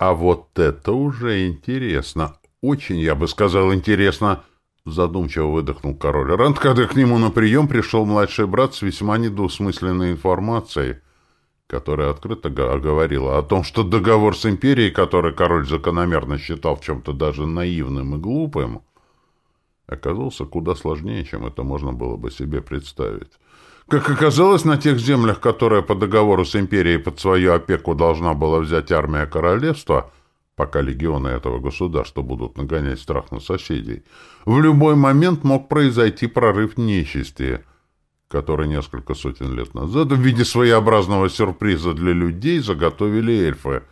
А вот это уже интересно. Очень, я бы сказал, интересно. Задумчиво выдохнул король Ранд, когда к нему на прием пришел младший брат с весьма недвусмысленной информацией, которая открыто говорила о том, что договор с империей, который король закономерно считал в чем-то даже наивным и глупым, оказался куда сложнее, чем это можно было бы себе представить. Как оказалось, на тех землях, которые по договору с империей под свою опеку должна была взять армия королевства, пока легионы этого государства будут нагонять страх на соседей, в любой момент мог произойти прорыв нечисти, который несколько сотен лет назад в виде своеобразного сюрприза для людей заготовили эльфы.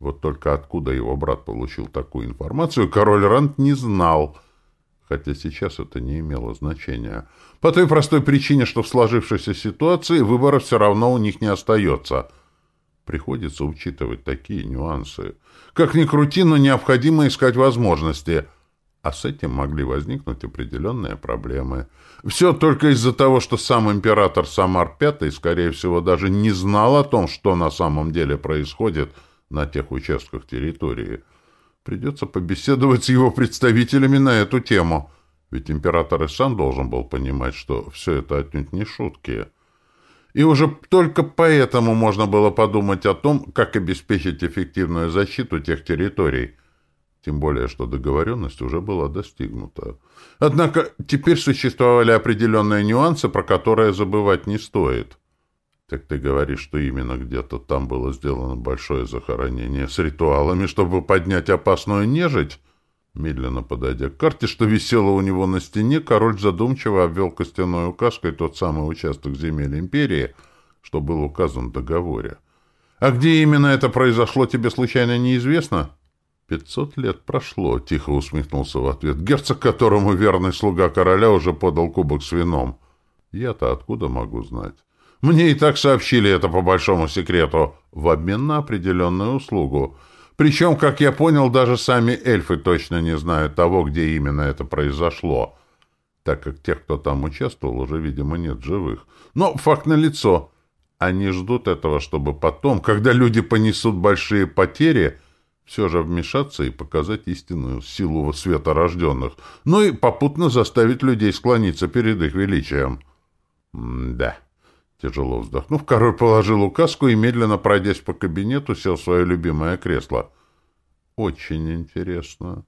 Вот только откуда его брат получил такую информацию, король Рант не знал — хотя сейчас это не имело значения. По той простой причине, что в сложившейся ситуации выбора все равно у них не остается. Приходится учитывать такие нюансы. Как ни крути, но необходимо искать возможности. А с этим могли возникнуть определенные проблемы. Все только из-за того, что сам император Самар V, скорее всего, даже не знал о том, что на самом деле происходит на тех участках территории. Придется побеседовать с его представителями на эту тему. Ведь император сам должен был понимать, что все это отнюдь не шутки. И уже только поэтому можно было подумать о том, как обеспечить эффективную защиту тех территорий. Тем более, что договоренность уже была достигнута. Однако теперь существовали определенные нюансы, про которые забывать не стоит. Так ты говоришь, что именно где-то там было сделано большое захоронение с ритуалами, чтобы поднять опасную нежить? Медленно подойдя к карте, что висело у него на стене, король задумчиво обвел костяной указкой тот самый участок земель империи, что был указан в договоре. «А где именно это произошло, тебе случайно неизвестно?» «Пятьсот лет прошло», — тихо усмехнулся в ответ герцог, которому верный слуга короля уже подал кубок с вином. «Я-то откуда могу знать?» Мне и так сообщили это по большому секрету, в обмен на определенную услугу. Причем, как я понял, даже сами эльфы точно не знают того, где именно это произошло, так как тех, кто там участвовал, уже, видимо, нет живых. Но факт налицо. Они ждут этого, чтобы потом, когда люди понесут большие потери, все же вмешаться и показать истинную силу света рожденных, ну и попутно заставить людей склониться перед их величием. М да. Тяжело вздохнув, король положил указку и, медленно пройдясь по кабинету, сел в свое любимое кресло. «Очень интересно.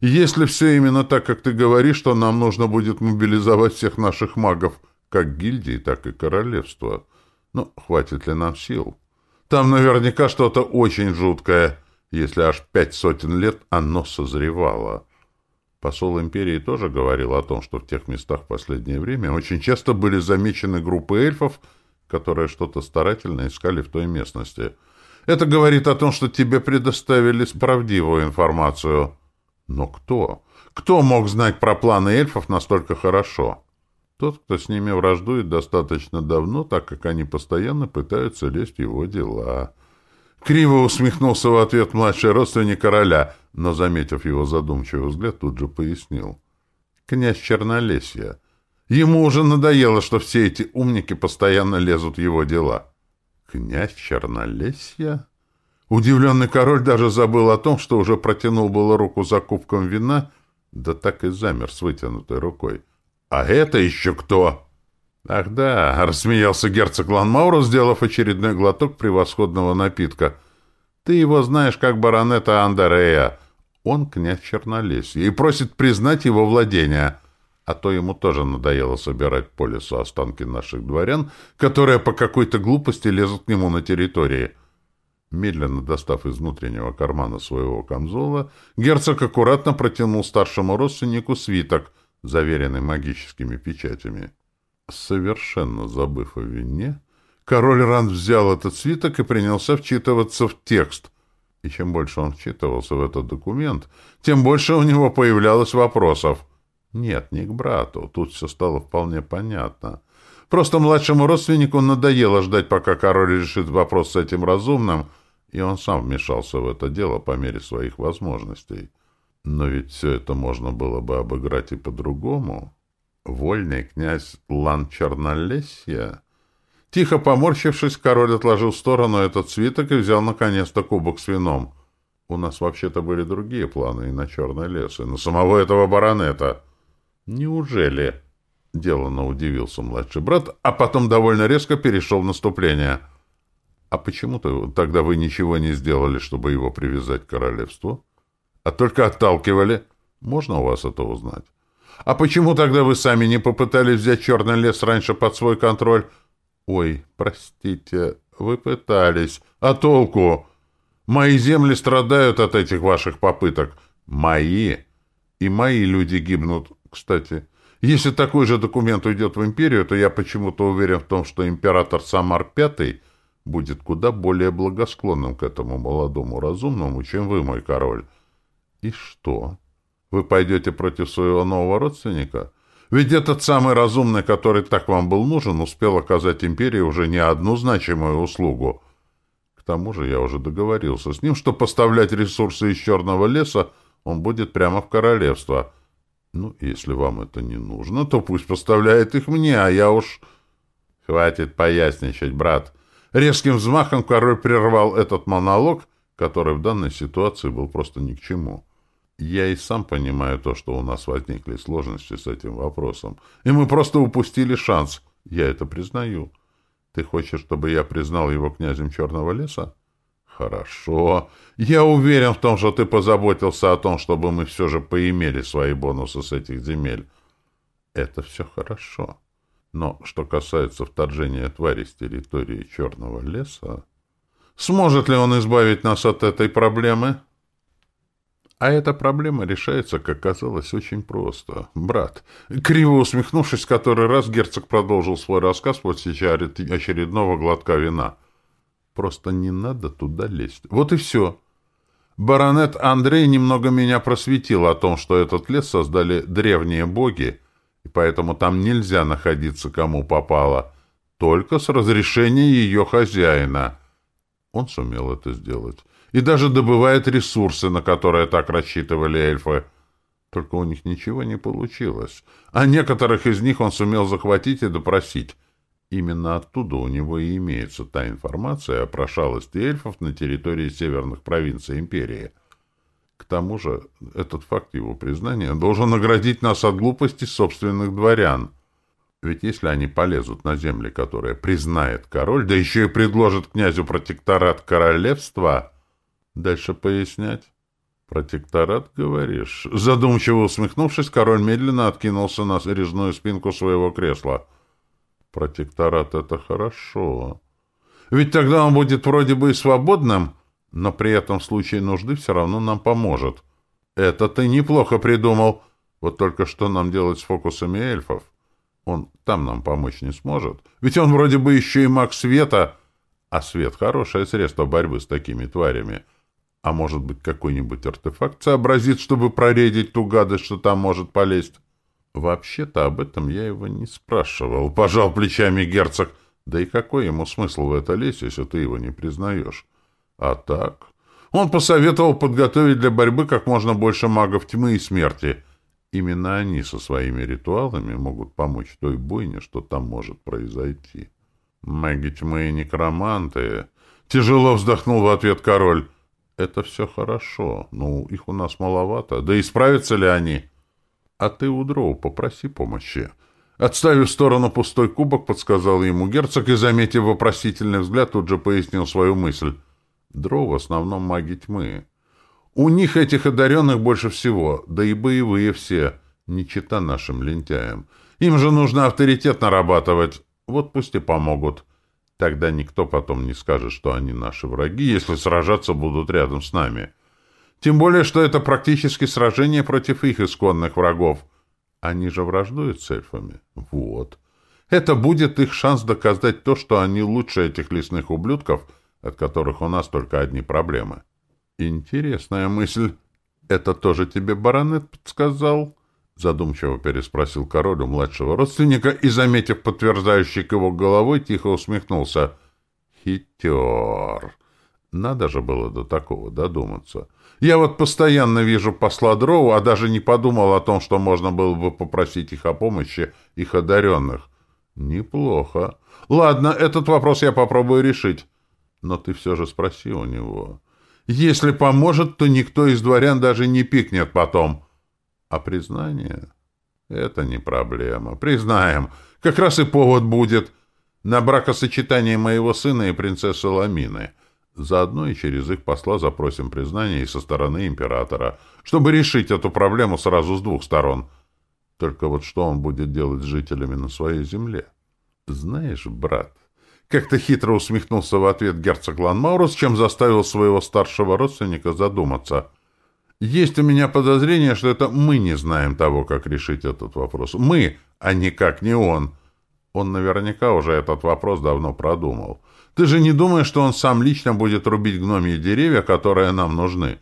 Если все именно так, как ты говоришь, то нам нужно будет мобилизовать всех наших магов, как гильдии, так и королевства. Но хватит ли нам сил? Там наверняка что-то очень жуткое, если аж пять сотен лет оно созревало». Посол империи тоже говорил о том, что в тех местах в последнее время очень часто были замечены группы эльфов, которые что-то старательно искали в той местности. Это говорит о том, что тебе предоставили правдивую информацию. Но кто? Кто мог знать про планы эльфов настолько хорошо? Тот, кто с ними враждует достаточно давно, так как они постоянно пытаются лезть в его дела. Криво усмехнулся в ответ младший родственник короля, но, заметив его задумчивый взгляд, тут же пояснил. «Князь Чернолесья. Ему уже надоело, что все эти умники постоянно лезут в его дела». «Князь Чернолесья?» Удивленный король даже забыл о том, что уже протянул было руку за кубком вина, да так и замер с вытянутой рукой. «А это еще кто?» «Ах да!» — рассмеялся герцог Ланмауро, сделав очередной глоток превосходного напитка. «Ты его знаешь как баронета Андерея. Он князь Чернолесья и просит признать его владение. А то ему тоже надоело собирать по лесу останки наших дворян, которые по какой-то глупости лезут к нему на территории». Медленно достав из внутреннего кармана своего камзола, герцог аккуратно протянул старшему родственнику свиток, заверенный магическими печатями. Совершенно забыв о вине, король Ранд взял этот свиток и принялся вчитываться в текст. И чем больше он вчитывался в этот документ, тем больше у него появлялось вопросов. Нет, не к брату, тут все стало вполне понятно. Просто младшему родственнику надоело ждать, пока король решит вопрос с этим разумным, и он сам вмешался в это дело по мере своих возможностей. Но ведь все это можно было бы обыграть и по-другому. Вольный князь Лан Чернолесья? Тихо поморщившись, король отложил в сторону этот свиток и взял наконец-то кубок с вином — У нас вообще-то были другие планы и на Черный лес, и на самого этого баронета. Неужели? Деланно удивился младший брат, а потом довольно резко перешел в наступление. А почему-то тогда вы ничего не сделали, чтобы его привязать к королевству? А только отталкивали? Можно у вас это узнать? А почему тогда вы сами не попытались взять Черный лес раньше под свой контроль? Ой, простите, вы пытались. А толку? Мои земли страдают от этих ваших попыток. Мои. И мои люди гибнут, кстати. Если такой же документ уйдет в империю, то я почему-то уверен в том, что император Самар V будет куда более благосклонным к этому молодому разумному, чем вы, мой король. И что? Вы пойдете против своего нового родственника? Ведь этот самый разумный, который так вам был нужен, успел оказать империи уже не одну значимую услугу. К тому же я уже договорился с ним, что поставлять ресурсы из Черного леса он будет прямо в королевство. Ну, если вам это не нужно, то пусть поставляет их мне, а я уж... Хватит поясничать, брат. Резким взмахом король прервал этот монолог, который в данной ситуации был просто ни к чему. Я и сам понимаю то, что у нас возникли сложности с этим вопросом. И мы просто упустили шанс. Я это признаю. Ты хочешь, чтобы я признал его князем Черного леса? Хорошо. Я уверен в том, что ты позаботился о том, чтобы мы все же поимели свои бонусы с этих земель. Это все хорошо. Но что касается вторжения твари с территории Черного леса... Сможет ли он избавить нас от этой проблемы? А эта проблема решается, как казалось, очень просто. Брат, криво усмехнувшись который раз, герцог продолжил свой рассказ после очередного глотка вина. Просто не надо туда лезть. Вот и все. Баронет Андрей немного меня просветил о том, что этот лес создали древние боги, и поэтому там нельзя находиться кому попало, только с разрешения ее хозяина. Он сумел это сделать и даже добывает ресурсы, на которые так рассчитывали эльфы. Только у них ничего не получилось. А некоторых из них он сумел захватить и допросить. Именно оттуда у него и имеется та информация о прошалости эльфов на территории северных провинций империи. К тому же, этот факт его признания должен наградить нас от глупости собственных дворян. Ведь если они полезут на земли, которые признает король, да еще и предложат князю протекторат королевства, Дальше пояснять? Протекторат, говоришь? Задумчиво усмехнувшись, король медленно откинулся на резную спинку своего кресла. Протекторат — это хорошо. Ведь тогда он будет вроде бы и свободным, но при этом в случае нужды все равно нам поможет. Это ты неплохо придумал. Вот только что нам делать с фокусами эльфов? Он там нам помочь не сможет. Ведь он вроде бы еще и маг света, а свет — хорошее средство борьбы с такими тварями — а может быть, какой-нибудь артефакт сообразит, чтобы проредить ту гадость, что там может полезть? Вообще-то об этом я его не спрашивал. Пожал плечами герцог. Да и какой ему смысл в это лезть, если ты его не признаешь? А так... Он посоветовал подготовить для борьбы как можно больше магов тьмы и смерти. Именно они со своими ритуалами могут помочь той бойне, что там может произойти. Маги тьмы и некроманты... Тяжело вздохнул в ответ король. Это все хорошо. Ну, их у нас маловато. Да и справятся ли они? А ты у Дроу попроси помощи. Отставив в сторону пустой кубок, подсказал ему герцог и, заметив вопросительный взгляд, тут же пояснил свою мысль. Дроу в основном маги тьмы. У них этих одаренных больше всего, да и боевые все, не чита нашим лентяям. Им же нужно авторитет нарабатывать. Вот пусть и помогут. — Тогда никто потом не скажет, что они наши враги, если сражаться будут рядом с нами. Тем более, что это практически сражение против их исконных врагов. Они же враждуют с эльфами. Вот. Это будет их шанс доказать то, что они лучше этих лесных ублюдков, от которых у нас только одни проблемы. Интересная мысль. Это тоже тебе баронет подсказал? Задумчиво переспросил король у младшего родственника и, заметив подтверждающий его головой, тихо усмехнулся. Хитер! Надо же было до такого додуматься. Я вот постоянно вижу посла Дроу, а даже не подумал о том, что можно было бы попросить их о помощи, их одаренных. Неплохо. Ладно, этот вопрос я попробую решить. Но ты все же спроси у него. Если поможет, то никто из дворян даже не пикнет потом. А признание — это не проблема. Признаем. Как раз и повод будет на бракосочетание моего сына и принцессы Ламины. Заодно и через их посла запросим признание и со стороны императора, чтобы решить эту проблему сразу с двух сторон. Только вот что он будет делать с жителями на своей земле? Знаешь, брат, как-то хитро усмехнулся в ответ герцог Ланмаурус, чем заставил своего старшего родственника задуматься. Есть у меня подозрение, что это мы не знаем того, как решить этот вопрос. Мы, а никак не он. Он наверняка уже этот вопрос давно продумал. Ты же не думаешь, что он сам лично будет рубить гномьи деревья, которые нам нужны?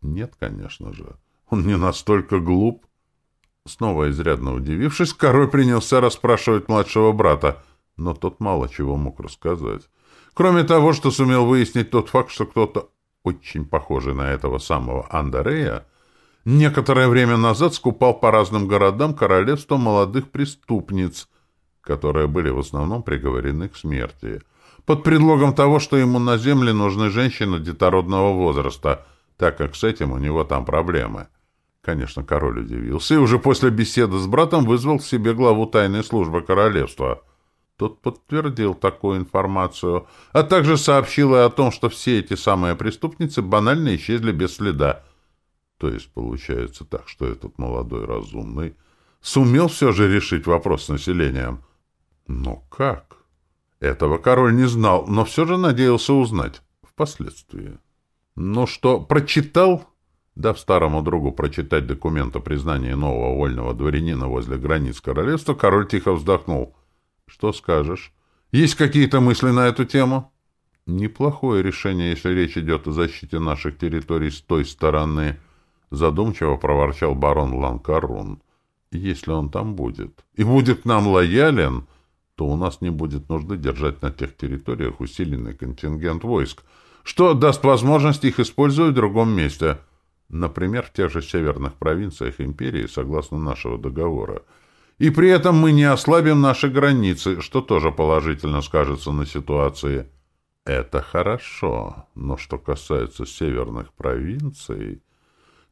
Нет, конечно же. Он не настолько глуп. Снова изрядно удивившись, король принялся расспрашивать младшего брата, но тот мало чего мог рассказать. Кроме того, что сумел выяснить тот факт, что кто-то очень похожий на этого самого Андерея, некоторое время назад скупал по разным городам королевство молодых преступниц, которые были в основном приговорены к смерти, под предлогом того, что ему на земле нужны женщины детородного возраста, так как с этим у него там проблемы. Конечно, король удивился, и уже после беседы с братом вызвал к себе главу тайной службы королевства. Тот подтвердил такую информацию, а также сообщил и о том, что все эти самые преступницы банально исчезли без следа. То есть получается так, что этот молодой разумный сумел все же решить вопрос с населением. Но как? Этого король не знал, но все же надеялся узнать впоследствии. Ну что, прочитал? Дав старому другу прочитать документ о признании нового вольного дворянина возле границ королевства, король тихо вздохнул. «Что скажешь? Есть какие-то мысли на эту тему?» «Неплохое решение, если речь идет о защите наших территорий с той стороны», — задумчиво проворчал барон Ланкарун. «Если он там будет. И будет нам лоялен, то у нас не будет нужды держать на тех территориях усиленный контингент войск, что даст возможность их использовать в другом месте». Например, в тех же северных провинциях империи, согласно нашего договора. И при этом мы не ослабим наши границы, что тоже положительно скажется на ситуации. Это хорошо, но что касается северных провинций...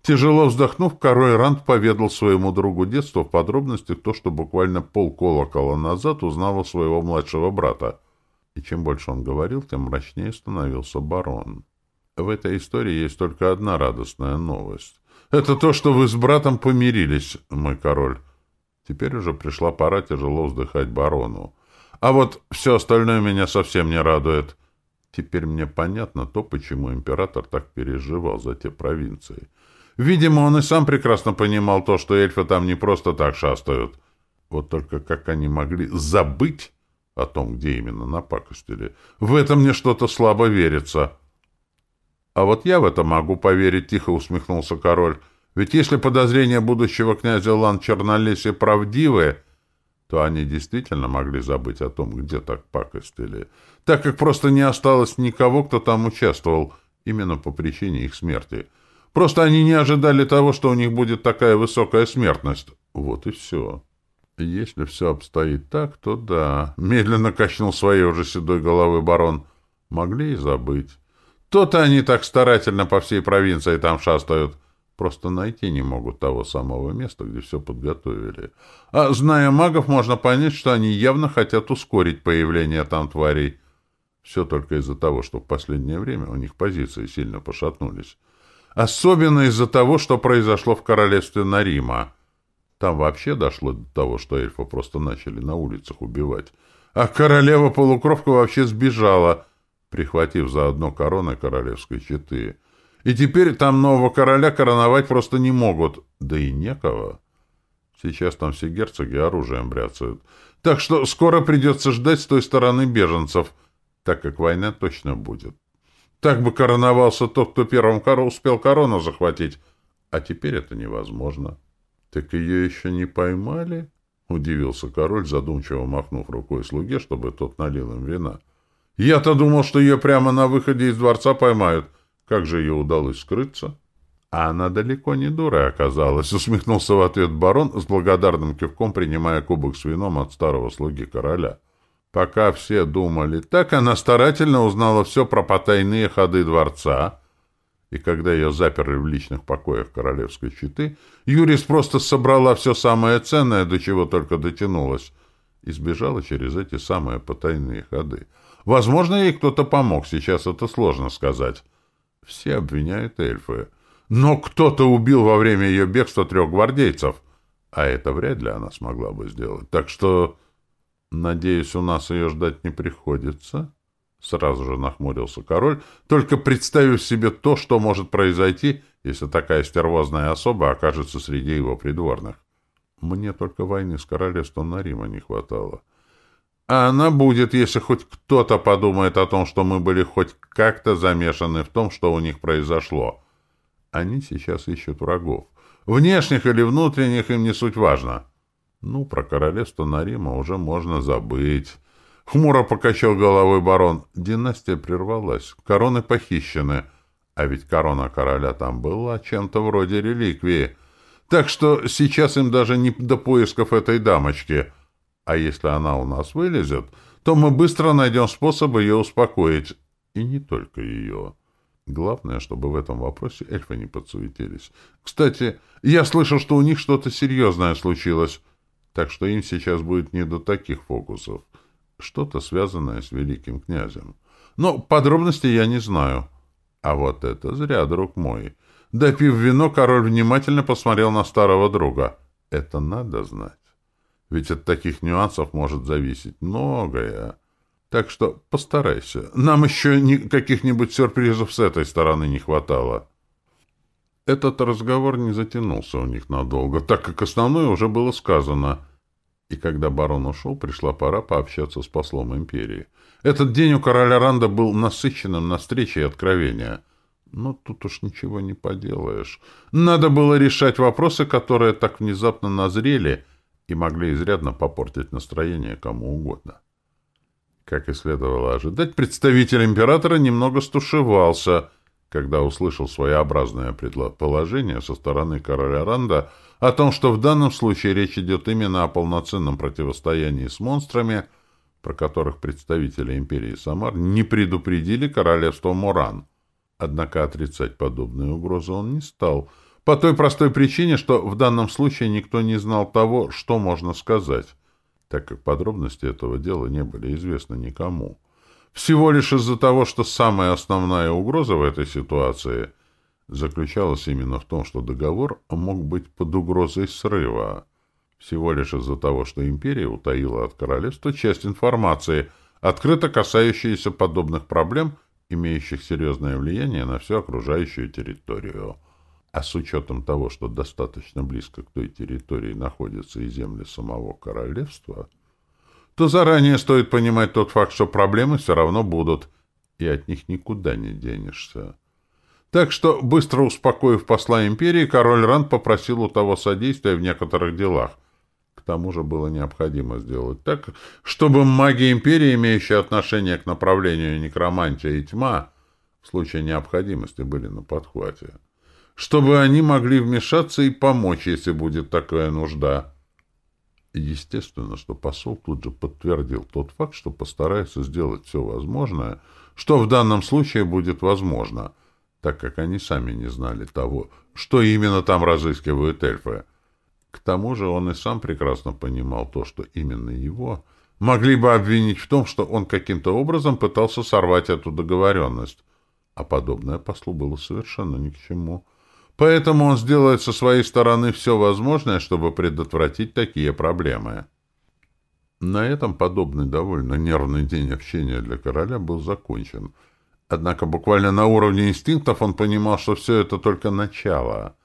Тяжело вздохнув, король Ранд поведал своему другу детства в подробностях то, что буквально полколокола назад узнал у своего младшего брата. И чем больше он говорил, тем мрачнее становился барон. В этой истории есть только одна радостная новость. Это то, что вы с братом помирились, мой король. Теперь уже пришла пора тяжело вздыхать барону. А вот все остальное меня совсем не радует. Теперь мне понятно то, почему император так переживал за те провинции. Видимо, он и сам прекрасно понимал то, что эльфы там не просто так шастают. Вот только как они могли забыть о том, где именно напакостили. В этом мне что-то слабо верится. «А вот я в это могу поверить», — тихо усмехнулся король. «Ведь если подозрения будущего князя Лан Чернолесия правдивы, то они действительно могли забыть о том, где так пакостили, так как просто не осталось никого, кто там участвовал, именно по причине их смерти. Просто они не ожидали того, что у них будет такая высокая смертность. Вот и все». «Если все обстоит так, то да», — медленно качнул своей уже седой головы барон. «Могли и забыть». То-то они так старательно по всей провинции там шастают. Просто найти не могут того самого места, где все подготовили. А зная магов, можно понять, что они явно хотят ускорить появление там тварей. Все только из-за того, что в последнее время у них позиции сильно пошатнулись. Особенно из-за того, что произошло в королевстве Нарима. Там вообще дошло до того, что эльфа просто начали на улицах убивать. А королева-полукровка вообще сбежала — прихватив заодно короны королевской четы. И теперь там нового короля короновать просто не могут, да и некого. Сейчас там все герцоги оружием бряцают. Так что скоро придется ждать с той стороны беженцев, так как война точно будет. Так бы короновался тот, кто первым успел корону захватить, а теперь это невозможно. — Так ее еще не поймали? — удивился король, задумчиво махнув рукой слуге, чтобы тот налил им вина. — я-то думал, что ее прямо на выходе из дворца поймают. Как же ее удалось скрыться? А она далеко не дура оказалась, усмехнулся в ответ барон с благодарным кивком, принимая кубок с вином от старого слуги короля. Пока все думали так, она старательно узнала все про потайные ходы дворца и когда ее заперли в личных покоях королевской щиты, Юрис просто собрала все самое ценное, до чего только дотянулась, и сбежала через эти самые потайные ходы. Возможно, ей кто-то помог, сейчас это сложно сказать. Все обвиняют эльфы. Но кто-то убил во время ее бегства трех гвардейцев, а это вряд ли она смогла бы сделать. Так что, надеюсь, у нас ее ждать не приходится». Сразу же нахмурился король, только представив себе то, что может произойти, если такая стервозная особа окажется среди его придворных. Мне только войны с королевством Нарима не хватало. А она будет, если хоть кто-то подумает о том, что мы были хоть как-то замешаны в том, что у них произошло. Они сейчас ищут врагов. Внешних или внутренних им не суть важно. Ну, про королевство Нарима уже можно забыть. Хмуро покачал головой барон. Династия прервалась. Короны похищены. А ведь корона короля там была чем-то вроде реликвии. Так что сейчас им даже не до поисков этой дамочки. А если она у нас вылезет, то мы быстро найдем способ ее успокоить. И не только ее. Главное, чтобы в этом вопросе эльфы не подсуетились. Кстати, я слышал, что у них что-то серьезное случилось. Так что им сейчас будет не до таких фокусов что-то связанное с великим князем. Но подробностей я не знаю. А вот это зря, друг мой. Допив вино, король внимательно посмотрел на старого друга. Это надо знать. Ведь от таких нюансов может зависеть многое. Так что постарайся. Нам еще каких-нибудь сюрпризов с этой стороны не хватало. Этот разговор не затянулся у них надолго, так как основное уже было сказано — и когда барон ушел, пришла пора пообщаться с послом империи. Этот день у короля Ранда был насыщенным на встречи и откровения. Но тут уж ничего не поделаешь. Надо было решать вопросы, которые так внезапно назрели и могли изрядно попортить настроение кому угодно. Как и следовало ожидать, представитель императора немного стушевался, когда услышал своеобразное предположение со стороны короля Ранда — о том, что в данном случае речь идет именно о полноценном противостоянии с монстрами, про которых представители империи Самар не предупредили королевство Муран. Однако отрицать подобные угрозы он не стал, по той простой причине, что в данном случае никто не знал того, что можно сказать, так как подробности этого дела не были известны никому. Всего лишь из-за того, что самая основная угроза в этой ситуации — заключалась именно в том, что договор мог быть под угрозой срыва. Всего лишь из-за того, что империя утаила от королевства часть информации, открыто касающейся подобных проблем, имеющих серьезное влияние на всю окружающую территорию. А с учетом того, что достаточно близко к той территории находятся и земли самого королевства, то заранее стоит понимать тот факт, что проблемы все равно будут, и от них никуда не денешься. Так что, быстро успокоив посла империи, король Ранд попросил у того содействия в некоторых делах. К тому же было необходимо сделать так, чтобы маги империи, имеющие отношение к направлению некромантия и тьма, в случае необходимости были на подхвате. Чтобы они могли вмешаться и помочь, если будет такая нужда. Естественно, что посол тут же подтвердил тот факт, что постарается сделать все возможное, что в данном случае будет возможно — так как они сами не знали того, что именно там разыскивают эльфы. К тому же он и сам прекрасно понимал то, что именно его могли бы обвинить в том, что он каким-то образом пытался сорвать эту договоренность. А подобное послу было совершенно ни к чему. Поэтому он сделает со своей стороны все возможное, чтобы предотвратить такие проблемы. На этом подобный довольно нервный день общения для короля был закончен — Однако буквально на уровне инстинктов он понимал, что все это только начало.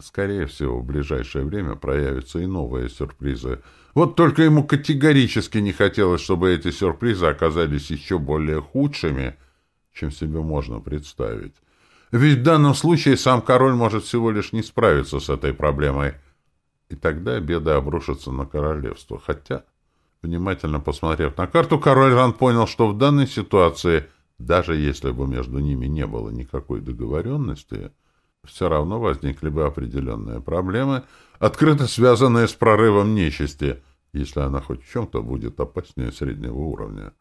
Скорее всего, в ближайшее время проявятся и новые сюрпризы. Вот только ему категорически не хотелось, чтобы эти сюрпризы оказались еще более худшими, чем себе можно представить. Ведь в данном случае сам король может всего лишь не справиться с этой проблемой. И тогда беды обрушатся на королевство. Хотя, внимательно посмотрев на карту, король Ран понял, что в данной ситуации – даже если бы между ними не было никакой договоренности, все равно возникли бы определенные проблемы, открыто связанные с прорывом нечисти, если она хоть в чем-то будет опаснее среднего уровня.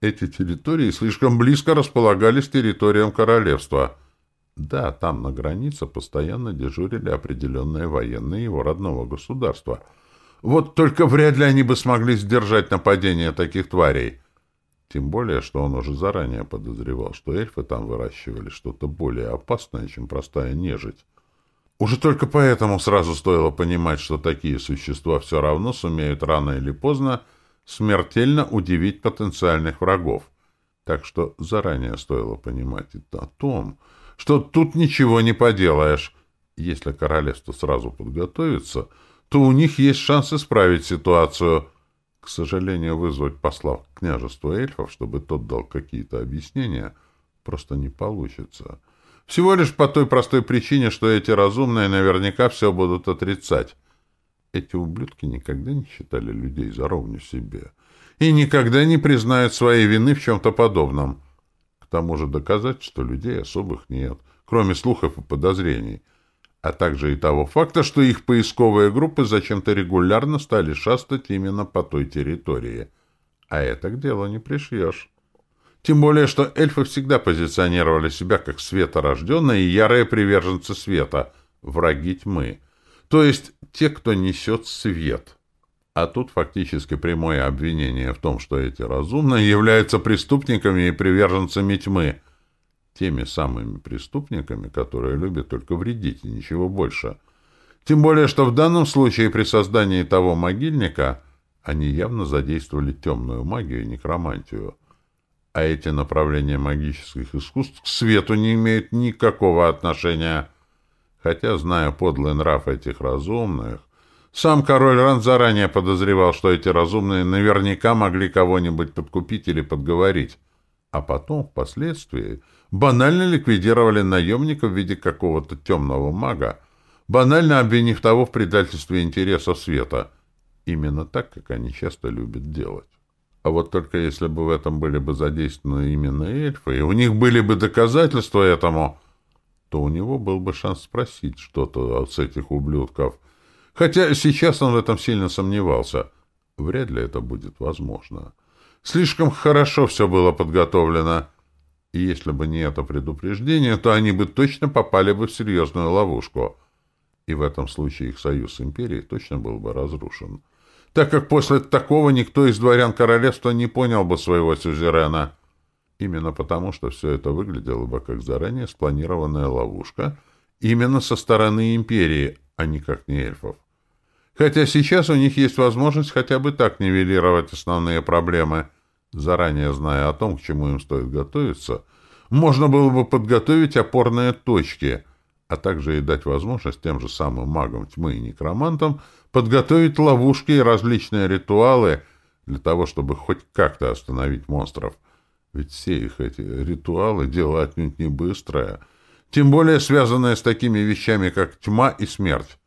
Эти территории слишком близко располагались территориям королевства. Да, там на границе постоянно дежурили определенные военные его родного государства. Вот только вряд ли они бы смогли сдержать нападение таких тварей. Тем более, что он уже заранее подозревал, что эльфы там выращивали что-то более опасное, чем простая нежить. Уже только поэтому сразу стоило понимать, что такие существа все равно сумеют рано или поздно смертельно удивить потенциальных врагов. Так что заранее стоило понимать и о том, что тут ничего не поделаешь. Если королевство сразу подготовится, то у них есть шанс исправить ситуацию — к сожалению, вызвать посла к княжеству эльфов, чтобы тот дал какие-то объяснения, просто не получится. Всего лишь по той простой причине, что эти разумные наверняка все будут отрицать. Эти ублюдки никогда не считали людей за ровню себе и никогда не признают своей вины в чем-то подобном. Тому же доказать, что людей особых нет, кроме слухов и подозрений — а также и того факта, что их поисковые группы зачем-то регулярно стали шастать именно по той территории. А это к делу не пришьешь. Тем более, что эльфы всегда позиционировали себя как светорожденные и ярые приверженцы света, враги тьмы. То есть те, кто несет свет. А тут фактически прямое обвинение в том, что эти разумные являются преступниками и приверженцами тьмы – теми самыми преступниками, которые любят только вредить и ничего больше. Тем более, что в данном случае при создании того могильника они явно задействовали темную магию и некромантию. А эти направления магических искусств к свету не имеют никакого отношения. Хотя, зная подлый нрав этих разумных, сам король Ран заранее подозревал, что эти разумные наверняка могли кого-нибудь подкупить или подговорить. А потом, впоследствии, банально ликвидировали наемника в виде какого-то темного мага, банально обвинив того в предательстве интересов света. Именно так, как они часто любят делать. А вот только если бы в этом были бы задействованы именно эльфы, и у них были бы доказательства этому, то у него был бы шанс спросить что-то с этих ублюдков. Хотя сейчас он в этом сильно сомневался. Вряд ли это будет возможно. Слишком хорошо все было подготовлено. И если бы не это предупреждение, то они бы точно попали бы в серьезную ловушку. И в этом случае их союз с империей точно был бы разрушен. Так как после такого никто из дворян королевства не понял бы своего сюзерена. Именно потому, что все это выглядело бы как заранее спланированная ловушка именно со стороны империи, а никак не эльфов. Хотя сейчас у них есть возможность хотя бы так нивелировать основные проблемы – Заранее зная о том, к чему им стоит готовиться, можно было бы подготовить опорные точки, а также и дать возможность тем же самым магам тьмы и некромантам подготовить ловушки и различные ритуалы для того, чтобы хоть как-то остановить монстров. Ведь все их эти ритуалы — дело не быстрое, тем более связанное с такими вещами, как тьма и смерть.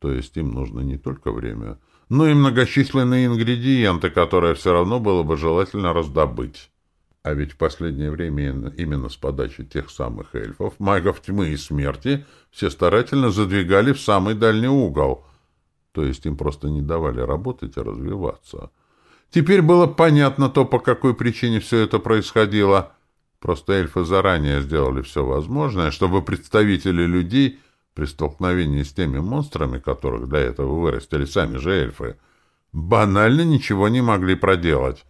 То есть им нужно не только время, ну и многочисленные ингредиенты, которые все равно было бы желательно раздобыть. А ведь в последнее время именно с подачи тех самых эльфов, магов тьмы и смерти, все старательно задвигали в самый дальний угол, то есть им просто не давали работать и развиваться. Теперь было понятно то, по какой причине все это происходило. Просто эльфы заранее сделали все возможное, чтобы представители людей при столкновении с теми монстрами, которых для этого вырастили сами же эльфы, банально ничего не могли проделать.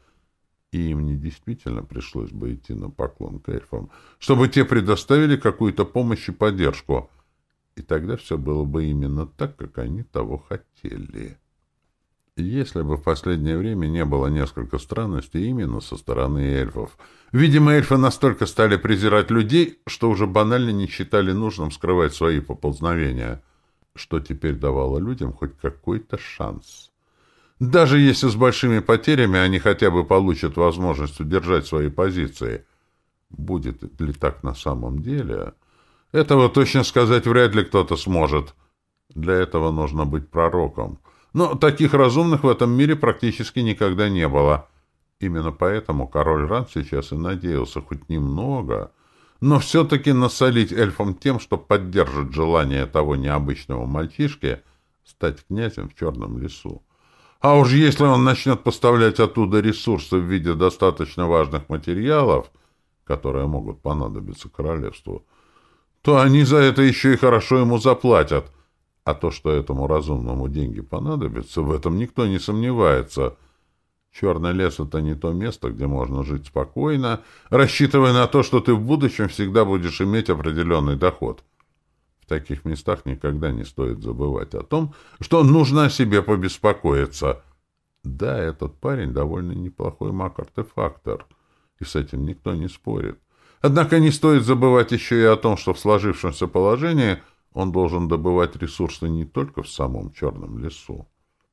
И им не действительно пришлось бы идти на поклон к эльфам, чтобы те предоставили какую-то помощь и поддержку. И тогда все было бы именно так, как они того хотели. Если бы в последнее время не было несколько странностей именно со стороны эльфов. Видимо, эльфы настолько стали презирать людей, что уже банально не считали нужным скрывать свои поползновения, что теперь давало людям хоть какой-то шанс. Даже если с большими потерями они хотя бы получат возможность удержать свои позиции. Будет ли так на самом деле? Этого точно сказать вряд ли кто-то сможет. Для этого нужно быть пророком — но таких разумных в этом мире практически никогда не было. Именно поэтому король Ран сейчас и надеялся хоть немного, но все-таки насолить эльфам тем, что поддержит желание того необычного мальчишки стать князем в Черном лесу. А уж если он начнет поставлять оттуда ресурсы в виде достаточно важных материалов, которые могут понадобиться королевству, то они за это еще и хорошо ему заплатят. А то, что этому разумному деньги понадобятся, в этом никто не сомневается. Черный лес — это не то место, где можно жить спокойно, рассчитывая на то, что ты в будущем всегда будешь иметь определенный доход. В таких местах никогда не стоит забывать о том, что нужно себе побеспокоиться. Да, этот парень довольно неплохой маг-артефактор, и с этим никто не спорит. Однако не стоит забывать еще и о том, что в сложившемся положении он должен добывать ресурсы не только в самом черном лесу.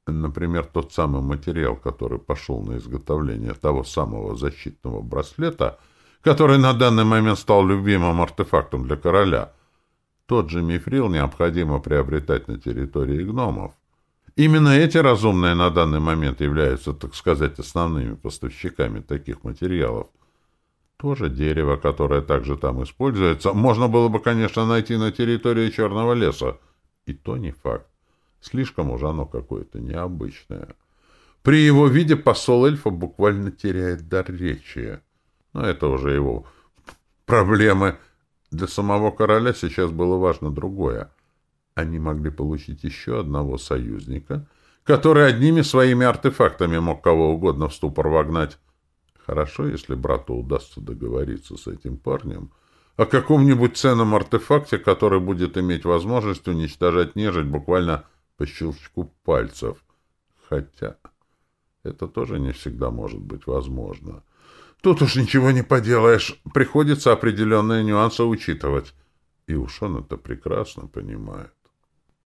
Например, тот самый материал, который пошел на изготовление того самого защитного браслета, который на данный момент стал любимым артефактом для короля. Тот же мифрил необходимо приобретать на территории гномов. Именно эти разумные на данный момент являются, так сказать, основными поставщиками таких материалов – тоже дерево, которое также там используется, можно было бы, конечно, найти на территории Черного леса. И то не факт. Слишком уж оно какое-то необычное. При его виде посол эльфа буквально теряет дар речи. Но это уже его проблемы. Для самого короля сейчас было важно другое. Они могли получить еще одного союзника, который одними своими артефактами мог кого угодно в ступор вогнать. Хорошо, если брату удастся договориться с этим парнем о каком-нибудь ценном артефакте, который будет иметь возможность уничтожать нежить буквально по щелчку пальцев. Хотя это тоже не всегда может быть возможно. Тут уж ничего не поделаешь. Приходится определенные нюансы учитывать. И уж он это прекрасно понимает.